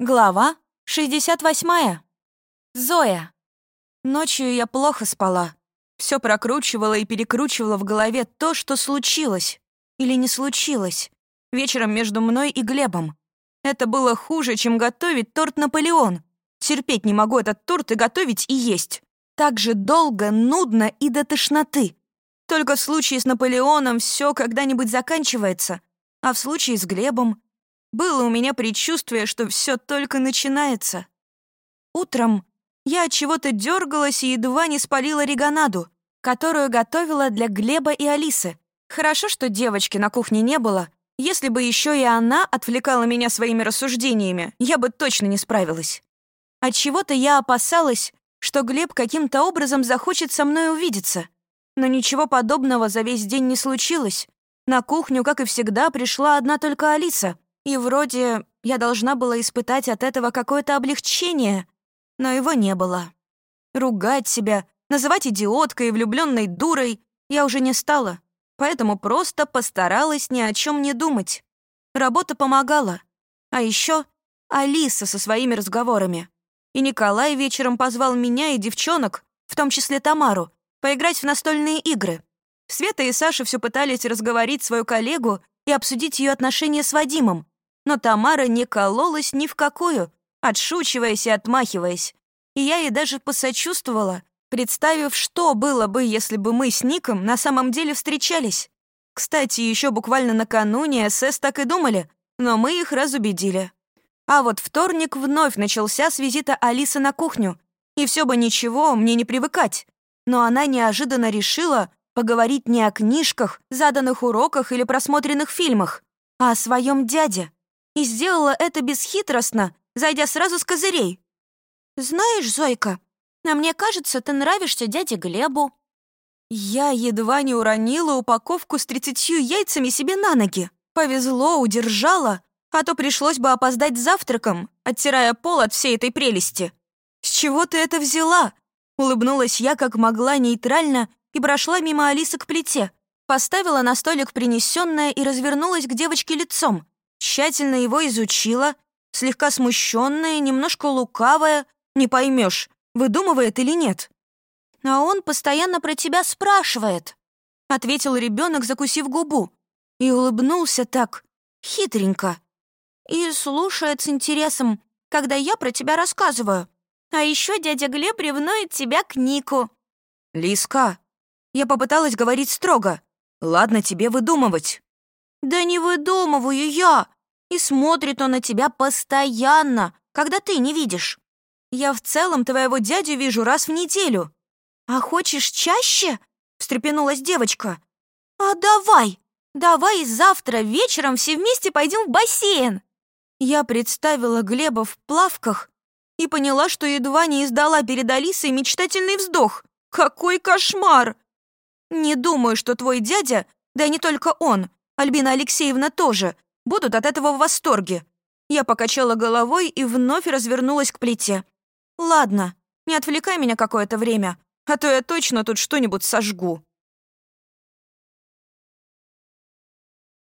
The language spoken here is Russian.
Глава 68. Зоя. Ночью я плохо спала. Все прокручивала и перекручивала в голове то, что случилось. Или не случилось. Вечером между мной и Глебом. Это было хуже, чем готовить торт «Наполеон». Терпеть не могу этот торт и готовить, и есть. Так же долго, нудно и до тошноты. Только в случае с Наполеоном все когда-нибудь заканчивается, а в случае с Глебом было у меня предчувствие, что все только начинается. Утром я от чего-то дергалась и едва не спалила реганаду, которую готовила для Глеба и Алисы. Хорошо, что девочки на кухне не было. Если бы еще и она отвлекала меня своими рассуждениями, я бы точно не справилась. От чего-то я опасалась, что Глеб каким-то образом захочет со мной увидеться. Но ничего подобного за весь день не случилось. На кухню, как и всегда, пришла одна только Алиса, и вроде я должна была испытать от этого какое-то облегчение, но его не было. Ругать себя, называть идиоткой и влюбленной дурой я уже не стала, поэтому просто постаралась ни о чем не думать. Работа помогала. А еще Алиса со своими разговорами. И Николай вечером позвал меня и девчонок, в том числе Тамару, поиграть в настольные игры. Света и Саша все пытались разговорить свою коллегу и обсудить ее отношения с Вадимом, но Тамара не кололась ни в какую, отшучиваясь и отмахиваясь. И я ей даже посочувствовала, представив, что было бы, если бы мы с Ником на самом деле встречались. Кстати, еще буквально накануне СС так и думали, но мы их разубедили. А вот вторник вновь начался с визита Алисы на кухню. И все бы ничего, мне не привыкать. Но она неожиданно решила поговорить не о книжках, заданных уроках или просмотренных фильмах, а о своем дяде и сделала это бесхитростно, зайдя сразу с козырей. «Знаешь, Зойка, а мне кажется, ты нравишься дяде Глебу». Я едва не уронила упаковку с тридцатью яйцами себе на ноги. Повезло, удержала, а то пришлось бы опоздать завтраком, оттирая пол от всей этой прелести. «С чего ты это взяла?» Улыбнулась я как могла нейтрально и прошла мимо Алисы к плите, поставила на столик принесенное и развернулась к девочке лицом тщательно его изучила, слегка смущенная, немножко лукавая, не поймешь, выдумывает или нет. А он постоянно про тебя спрашивает, ответил ребенок, закусив губу, и улыбнулся так, хитренько. И слушает с интересом, когда я про тебя рассказываю. А еще дядя Глеб ревнует тебя к Нику. Лиска, я попыталась говорить строго. Ладно тебе выдумывать. Да не выдумываю я. И смотрит он на тебя постоянно, когда ты не видишь. Я в целом твоего дядю вижу раз в неделю. А хочешь чаще? встрепенулась девочка. А давай, давай завтра вечером все вместе пойдем в бассейн. Я представила Глеба в плавках и поняла, что едва не издала перед Алисой мечтательный вздох. Какой кошмар! Не думаю, что твой дядя, да и не только он, Альбина Алексеевна тоже, будут от этого в восторге. Я покачала головой и вновь развернулась к плите. Ладно, не отвлекай меня какое-то время, а то я точно тут что-нибудь сожгу.